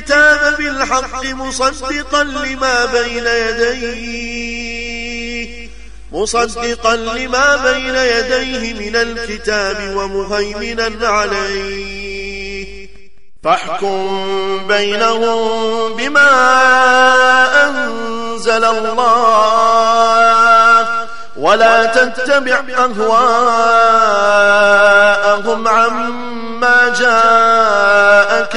الكتاب بالحق مصدقا لما بين يديه مصدقا لما بين يديه من الكتاب ومهيمنا عليه. فاحكم بينهم بما أنزل الله ولا تتبع أهواءهم.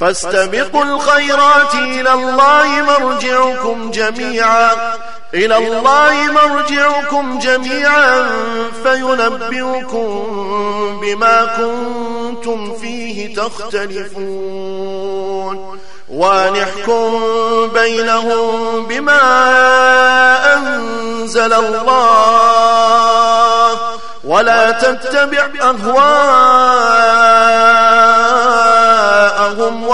فاستبقوا الخيرات إلى الله مرجعكم جميعا. إلى الله مرجعكم جميعا فينبئكم بما كنتم فيه تختلفون. ونحكم بينهم بما أنزل الله. ولا تتبع أهواءهم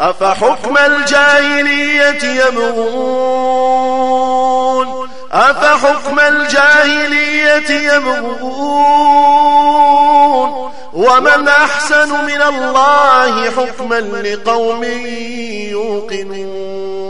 أفحكم الجاهلية يبغون؟ أفحكم الجاهلية يبغون؟ ومن أحسن من الله حكما لقوم يوقنون؟